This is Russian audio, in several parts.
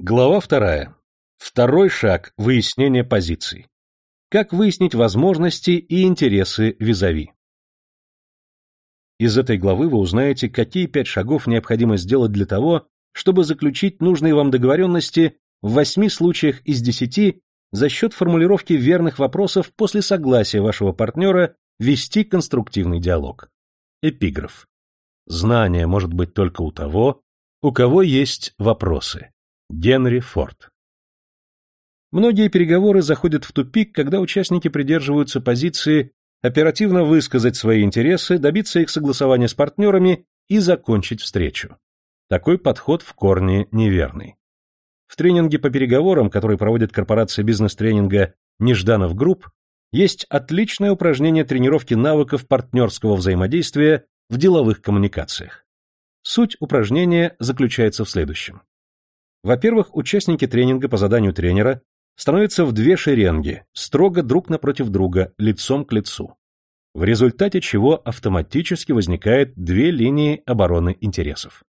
Глава вторая. Второй шаг – выяснение позиций. Как выяснить возможности и интересы визави. Из этой главы вы узнаете, какие пять шагов необходимо сделать для того, чтобы заключить нужные вам договоренности в восьми случаях из десяти за счет формулировки верных вопросов после согласия вашего партнера вести конструктивный диалог. Эпиграф. Знание может быть только у того, у кого есть вопросы. Генри Форд. Многие переговоры заходят в тупик, когда участники придерживаются позиции оперативно высказать свои интересы, добиться их согласования с партнерами и закончить встречу. Такой подход в корне неверный. В тренинге по переговорам, который проводит корпорация бизнес-тренинга Нежданов Group, есть отличное упражнение тренировки навыков партнерского взаимодействия в деловых коммуникациях. Суть упражнения заключается в следующем. Во-первых, участники тренинга по заданию тренера становятся в две шеренги, строго друг напротив друга, лицом к лицу, в результате чего автоматически возникает две линии обороны интересов.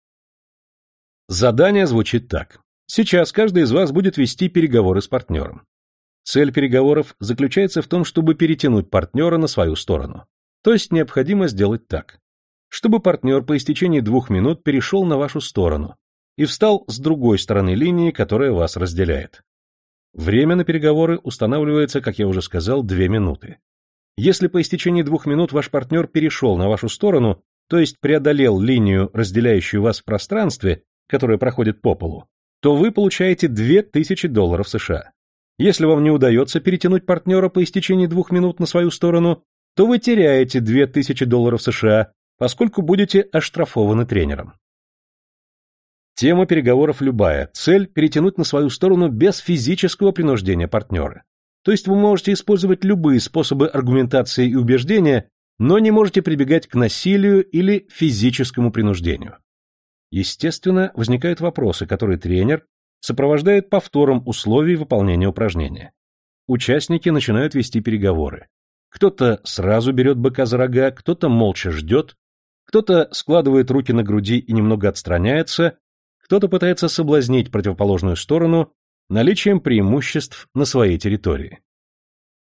Задание звучит так. Сейчас каждый из вас будет вести переговоры с партнером. Цель переговоров заключается в том, чтобы перетянуть партнера на свою сторону. То есть необходимо сделать так. Чтобы партнер по истечении двух минут перешел на вашу сторону и встал с другой стороны линии, которая вас разделяет. Время на переговоры устанавливается, как я уже сказал, две минуты. Если по истечении двух минут ваш партнер перешел на вашу сторону, то есть преодолел линию, разделяющую вас в пространстве, которая проходит по полу, то вы получаете 2000 долларов США. Если вам не удается перетянуть партнера по истечении двух минут на свою сторону, то вы теряете 2000 долларов США, поскольку будете оштрафованы тренером. Тема переговоров любая, цель – перетянуть на свою сторону без физического принуждения партнера. То есть вы можете использовать любые способы аргументации и убеждения, но не можете прибегать к насилию или физическому принуждению. Естественно, возникают вопросы, которые тренер сопровождает повтором условий выполнения упражнения. Участники начинают вести переговоры. Кто-то сразу берет быка за рога, кто-то молча ждет, кто-то складывает руки на груди и немного отстраняется, кто-то пытается соблазнить противоположную сторону наличием преимуществ на своей территории.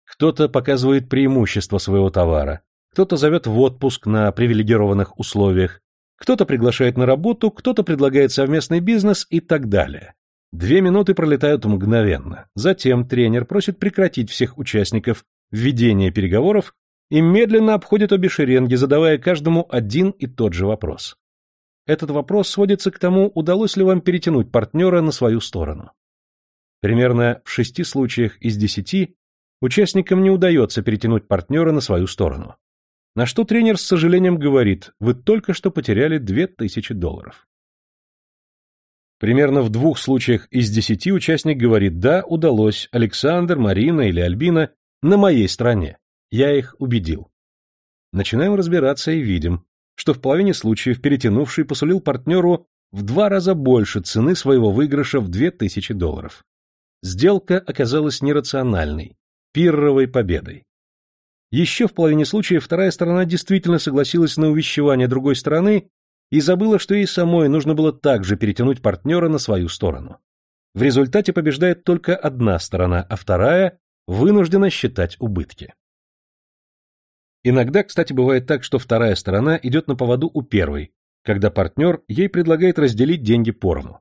Кто-то показывает преимущество своего товара, кто-то зовет в отпуск на привилегированных условиях, кто-то приглашает на работу, кто-то предлагает совместный бизнес и так далее. Две минуты пролетают мгновенно. Затем тренер просит прекратить всех участников введения переговоров и медленно обходит обе шеренги, задавая каждому один и тот же вопрос. Этот вопрос сводится к тому, удалось ли вам перетянуть партнера на свою сторону. Примерно в шести случаях из десяти участникам не удается перетянуть партнера на свою сторону. На что тренер с сожалением говорит, вы только что потеряли 2000 долларов. Примерно в двух случаях из десяти участник говорит, да, удалось, Александр, Марина или Альбина на моей стороне. Я их убедил. Начинаем разбираться и видим, что в половине случаев перетянувший посулил партнеру в два раза больше цены своего выигрыша в 2000 долларов. Сделка оказалась нерациональной, пирровой победой. Еще в половине случаев вторая сторона действительно согласилась на увещевание другой стороны и забыла, что ей самой нужно было также перетянуть партнера на свою сторону. В результате побеждает только одна сторона, а вторая вынуждена считать убытки. Иногда, кстати, бывает так, что вторая сторона идет на поводу у первой, когда партнер ей предлагает разделить деньги поровну.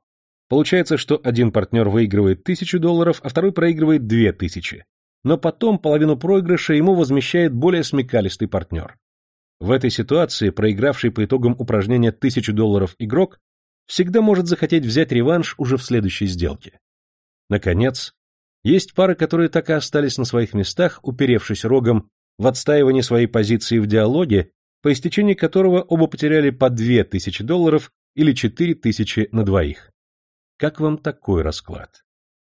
Получается, что один партнер выигрывает тысячу долларов, а второй проигрывает две тысячи. Но потом половину проигрыша ему возмещает более смекалистый партнер. В этой ситуации проигравший по итогам упражнения тысячу долларов игрок всегда может захотеть взять реванш уже в следующей сделке. Наконец, есть пары, которые так и остались на своих местах, уперевшись рогом в отстаивании своей позиции в диалоге, по истечении которого оба потеряли по 2000 долларов или 4000 на двоих. Как вам такой расклад?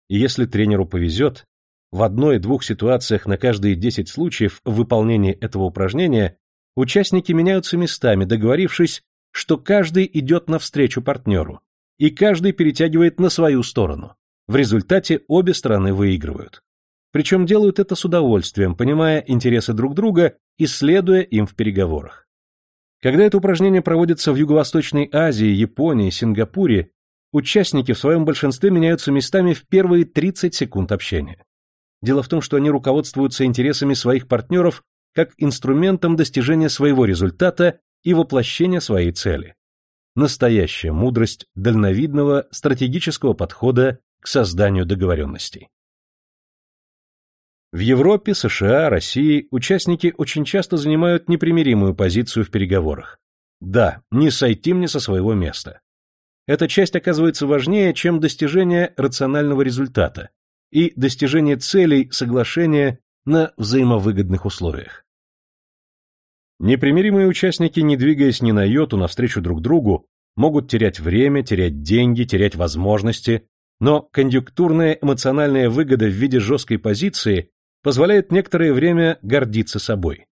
И если тренеру повезет, в одной-двух ситуациях на каждые 10 случаев в выполнении этого упражнения участники меняются местами, договорившись, что каждый идет навстречу партнеру, и каждый перетягивает на свою сторону. В результате обе стороны выигрывают. Причем делают это с удовольствием, понимая интересы друг друга и следуя им в переговорах. Когда это упражнение проводится в Юго-Восточной Азии, Японии, Сингапуре, Участники в своем большинстве меняются местами в первые 30 секунд общения. Дело в том, что они руководствуются интересами своих партнеров как инструментом достижения своего результата и воплощения своей цели. Настоящая мудрость дальновидного стратегического подхода к созданию договоренностей. В Европе, США, России участники очень часто занимают непримиримую позицию в переговорах. Да, не сойти мне со своего места. Эта часть оказывается важнее, чем достижение рационального результата и достижение целей соглашения на взаимовыгодных условиях. Непримиримые участники, не двигаясь ни на йоту навстречу друг другу, могут терять время, терять деньги, терять возможности, но конъюнктурная эмоциональная выгода в виде жесткой позиции позволяет некоторое время гордиться собой.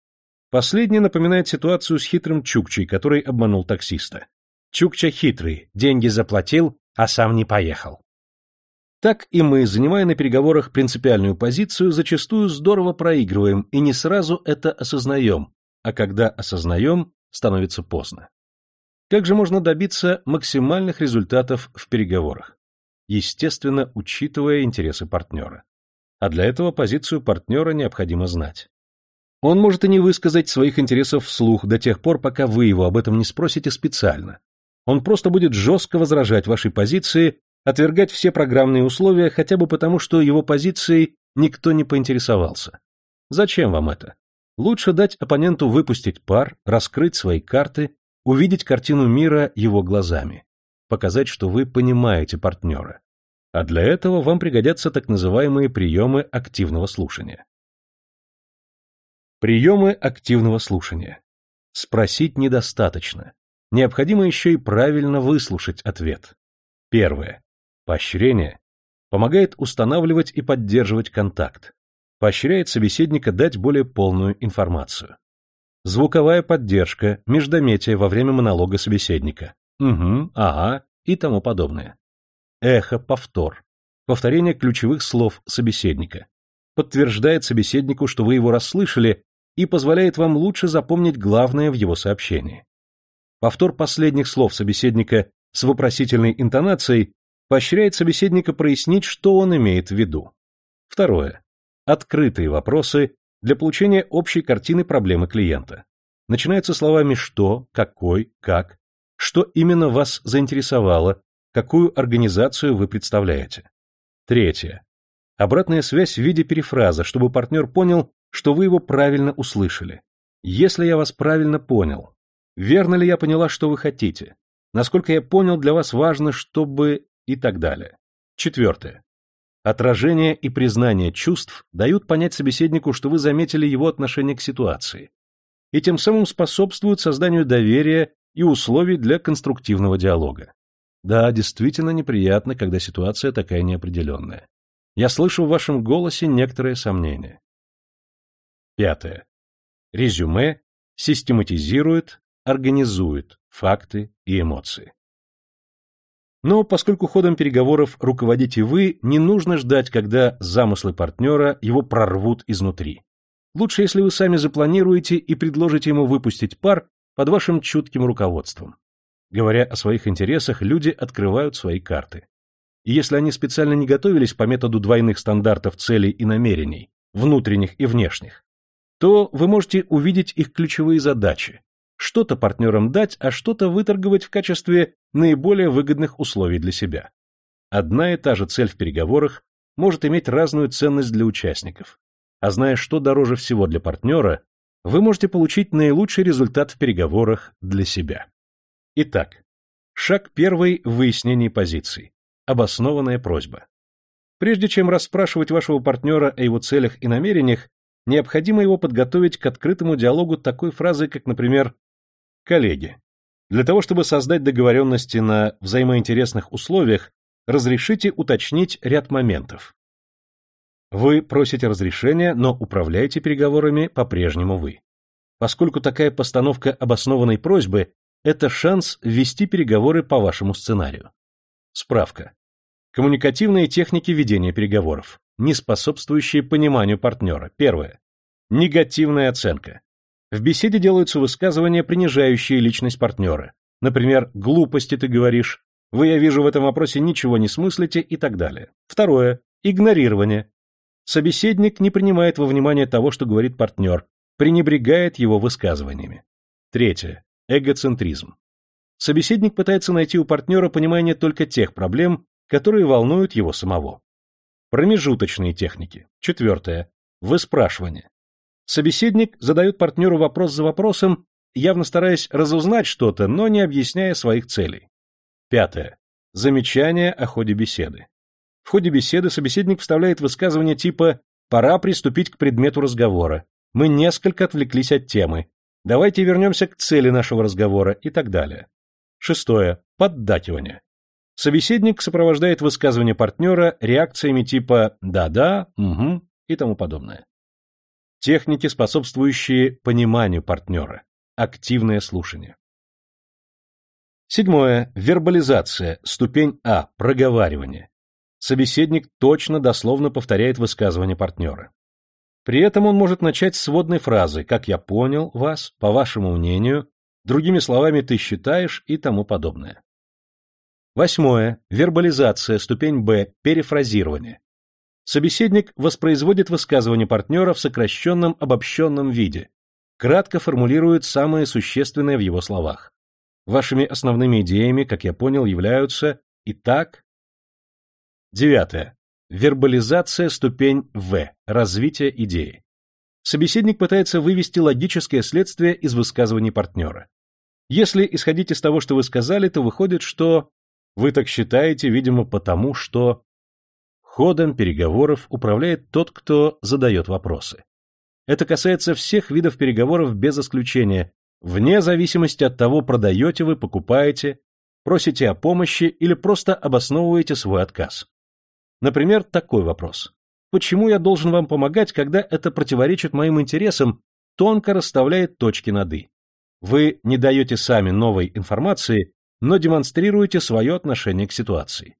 Последнее напоминает ситуацию с хитрым Чукчей, который обманул таксиста. Чукча хитрый, деньги заплатил, а сам не поехал. Так и мы, занимая на переговорах принципиальную позицию, зачастую здорово проигрываем и не сразу это осознаем, а когда осознаем, становится поздно. Как же можно добиться максимальных результатов в переговорах? Естественно, учитывая интересы партнера. А для этого позицию партнера необходимо знать. Он может и не высказать своих интересов вслух до тех пор, пока вы его об этом не спросите специально, он просто будет жестко возражать вашей позиции, отвергать все программные условия хотя бы потому, что его позицией никто не поинтересовался. Зачем вам это? Лучше дать оппоненту выпустить пар, раскрыть свои карты, увидеть картину мира его глазами, показать, что вы понимаете партнера. А для этого вам пригодятся так называемые приемы активного слушания. Приемы активного слушания. Спросить недостаточно. Необходимо еще и правильно выслушать ответ. Первое. Поощрение помогает устанавливать и поддерживать контакт. Поощряет собеседника дать более полную информацию. Звуковая поддержка, междометие во время монолога собеседника. Угу, ага и тому подобное. Эхо, повтор. Повторение ключевых слов собеседника. Подтверждает собеседнику, что вы его расслышали, и позволяет вам лучше запомнить главное в его сообщении. Повтор последних слов собеседника с вопросительной интонацией поощряет собеседника прояснить, что он имеет в виду. Второе. Открытые вопросы для получения общей картины проблемы клиента. Начинаются словами «что», «какой», «как», что именно вас заинтересовало, какую организацию вы представляете. Третье. Обратная связь в виде перефраза, чтобы партнер понял, что вы его правильно услышали. Если я вас правильно понял, Верно ли я поняла, что вы хотите? Насколько я понял, для вас важно, чтобы... и так далее. Четвертое. Отражение и признание чувств дают понять собеседнику, что вы заметили его отношение к ситуации, и тем самым способствуют созданию доверия и условий для конструктивного диалога. Да, действительно неприятно, когда ситуация такая неопределенная. Я слышу в вашем голосе некоторые сомнения. Пятое. Резюме систематизирует, организует факты и эмоции. Но поскольку ходом переговоров руководите вы, не нужно ждать, когда замыслы партнера его прорвут изнутри. Лучше, если вы сами запланируете и предложите ему выпустить пар под вашим чутким руководством. Говоря о своих интересах, люди открывают свои карты. И если они специально не готовились по методу двойных стандартов целей и намерений, внутренних и внешних, то вы можете увидеть их ключевые задачи, что-то партнерам дать, а что-то выторговать в качестве наиболее выгодных условий для себя. Одна и та же цель в переговорах может иметь разную ценность для участников. А зная, что дороже всего для партнера, вы можете получить наилучший результат в переговорах для себя. Итак, шаг первый в выяснении позиций. Обоснованная просьба. Прежде чем расспрашивать вашего партнера о его целях и намерениях, необходимо его подготовить к открытому диалогу такой фразой, как, например, Коллеги, для того, чтобы создать договоренности на взаимоинтересных условиях, разрешите уточнить ряд моментов. Вы просите разрешения, но управляете переговорами по-прежнему вы. Поскольку такая постановка обоснованной просьбы – это шанс вести переговоры по вашему сценарию. Справка. Коммуникативные техники ведения переговоров, не способствующие пониманию партнера. Первое. Негативная оценка. В беседе делаются высказывания, принижающие личность партнера. Например, «глупости ты говоришь», Вы, я вижу, в этом вопросе ничего не смыслите и так далее. Второе. Игнорирование. Собеседник не принимает во внимание того, что говорит партнер, пренебрегает его высказываниями. Третье. Эгоцентризм. Собеседник пытается найти у партнера понимание только тех проблем, которые волнуют его самого. Промежуточные техники. Четвертое. Выспрашивание. Собеседник задает партнеру вопрос за вопросом, явно стараясь разузнать что-то, но не объясняя своих целей. Пятое. Замечание о ходе беседы. В ходе беседы собеседник вставляет высказывание типа «пора приступить к предмету разговора», «мы несколько отвлеклись от темы», «давайте вернемся к цели нашего разговора» и так далее. Шестое. Поддакивание. Собеседник сопровождает высказывание партнера реакциями типа «да-да», «угу» и тому подобное. Техники, способствующие пониманию партнера. Активное слушание. Седьмое. Вербализация. Ступень А. Проговаривание. Собеседник точно дословно повторяет высказывание партнера. При этом он может начать с сводной фразы «как я понял вас», «по вашему мнению», другими словами «ты считаешь» и тому подобное. Восьмое. Вербализация, ступень Б, перефразирование. Собеседник воспроизводит высказывание партнера в сокращенном обобщенном виде, кратко формулирует самое существенное в его словах. Вашими основными идеями, как я понял, являются и так, Девятое. Вербализация ступень В. Развитие идеи. Собеседник пытается вывести логическое следствие из высказываний партнера. Если исходить из того, что вы сказали, то выходит, что вы так считаете, видимо, потому что ходом переговоров управляет тот, кто задает вопросы. Это касается всех видов переговоров без исключения, вне зависимости от того, продаете вы, покупаете, просите о помощи или просто обосновываете свой отказ. Например, такой вопрос. Почему я должен вам помогать, когда это противоречит моим интересам, тонко расставляет точки над «и»? Вы не даете сами новой информации, но демонстрируете свое отношение к ситуации.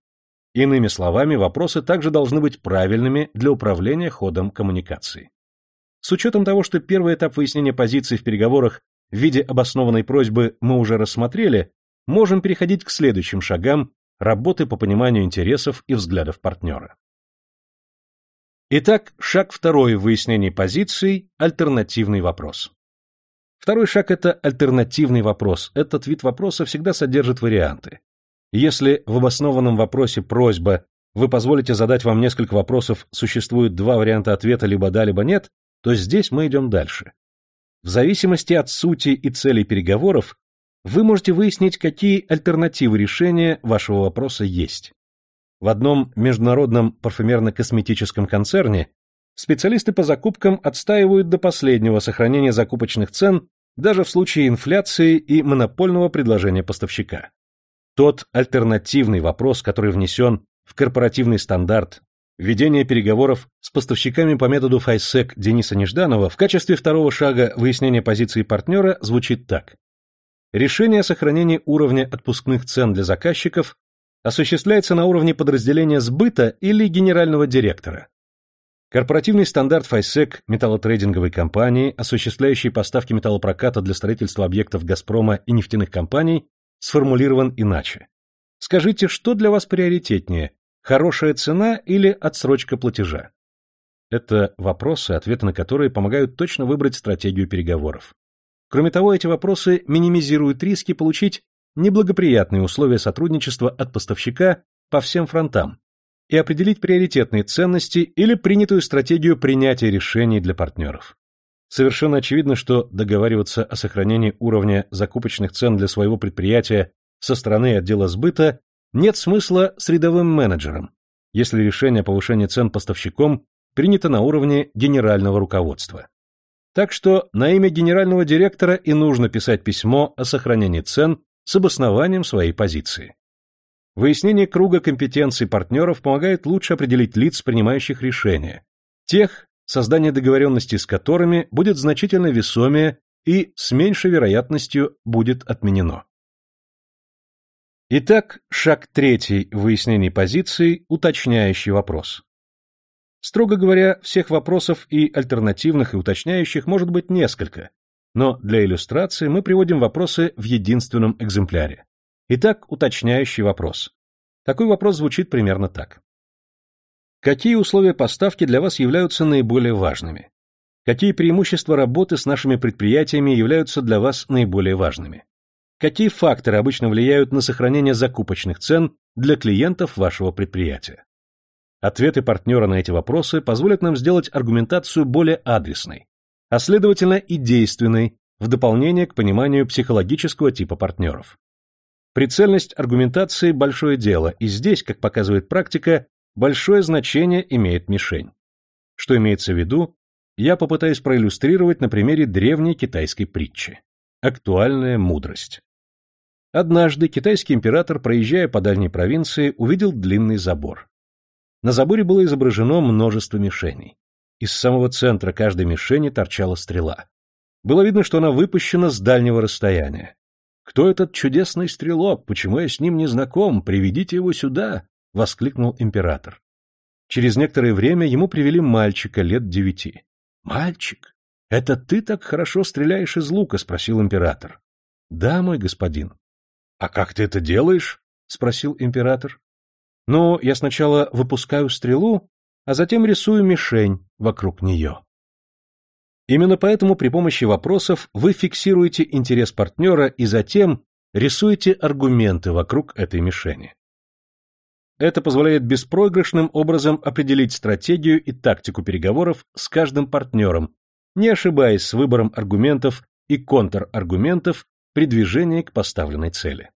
Иными словами, вопросы также должны быть правильными для управления ходом коммуникации. С учетом того, что первый этап выяснения позиции в переговорах в виде обоснованной просьбы мы уже рассмотрели, можем переходить к следующим шагам работы по пониманию интересов и взглядов партнера. Итак, шаг второй в выяснении позиций – альтернативный вопрос. Второй шаг – это альтернативный вопрос. Этот вид вопроса всегда содержит варианты. Если в обоснованном вопросе просьба «вы позволите задать вам несколько вопросов, существует два варианта ответа либо да, либо нет», то здесь мы идем дальше. В зависимости от сути и целей переговоров вы можете выяснить, какие альтернативы решения вашего вопроса есть. В одном международном парфюмерно-косметическом концерне специалисты по закупкам отстаивают до последнего сохранения закупочных цен даже в случае инфляции и монопольного предложения поставщика. Тот альтернативный вопрос, который внесен в корпоративный стандарт Введение переговоров с поставщиками по методу FISEC Дениса Нежданова в качестве второго шага выяснения позиции партнера звучит так. Решение о сохранении уровня отпускных цен для заказчиков осуществляется на уровне подразделения сбыта или генерального директора. Корпоративный стандарт FISEC металлотрейдинговой компании, осуществляющей поставки металлопроката для строительства объектов «Газпрома» и нефтяных компаний, сформулирован иначе. Скажите, что для вас приоритетнее – хорошая цена или отсрочка платежа? Это вопросы, ответы на которые помогают точно выбрать стратегию переговоров. Кроме того, эти вопросы минимизируют риски получить неблагоприятные условия сотрудничества от поставщика по всем фронтам и определить приоритетные ценности или принятую стратегию принятия решений для партнеров. Совершенно очевидно, что договариваться о сохранении уровня закупочных цен для своего предприятия со стороны отдела сбыта нет смысла с рядовым менеджером, если решение о повышении цен поставщиком принято на уровне генерального руководства. Так что на имя генерального директора и нужно писать письмо о сохранении цен с обоснованием своей позиции. Выяснение круга компетенций партнеров помогает лучше определить лиц, принимающих решения, тех, создание договоренности с которыми будет значительно весомее и с меньшей вероятностью будет отменено. Итак, шаг третий в выяснении позиции – уточняющий вопрос. Строго говоря, всех вопросов и альтернативных, и уточняющих может быть несколько, но для иллюстрации мы приводим вопросы в единственном экземпляре. Итак, уточняющий вопрос. Такой вопрос звучит примерно так. Какие условия поставки для вас являются наиболее важными? Какие преимущества работы с нашими предприятиями являются для вас наиболее важными? Какие факторы обычно влияют на сохранение закупочных цен для клиентов вашего предприятия? Ответы партнера на эти вопросы позволят нам сделать аргументацию более адресной, а следовательно и действенной в дополнение к пониманию психологического типа партнеров. Прицельность аргументации – большое дело, и здесь, как показывает практика, большое значение имеет мишень. Что имеется в виду, я попытаюсь проиллюстрировать на примере древней китайской притчи. Актуальная мудрость. Однажды китайский император, проезжая по дальней провинции, увидел длинный забор. На заборе было изображено множество мишеней. Из самого центра каждой мишени торчала стрела. Было видно, что она выпущена с дальнего расстояния. «Кто этот чудесный стрелок? Почему я с ним не знаком? Приведите его сюда!» — воскликнул император. Через некоторое время ему привели мальчика лет девяти. «Мальчик, это ты так хорошо стреляешь из лука?» — спросил император. «Да, мой господин». «А как ты это делаешь?» — спросил император. «Ну, я сначала выпускаю стрелу, а затем рисую мишень вокруг нее». Именно поэтому при помощи вопросов вы фиксируете интерес партнера и затем рисуете аргументы вокруг этой мишени. Это позволяет беспроигрышным образом определить стратегию и тактику переговоров с каждым партнером, не ошибаясь с выбором аргументов и контраргументов при движении к поставленной цели.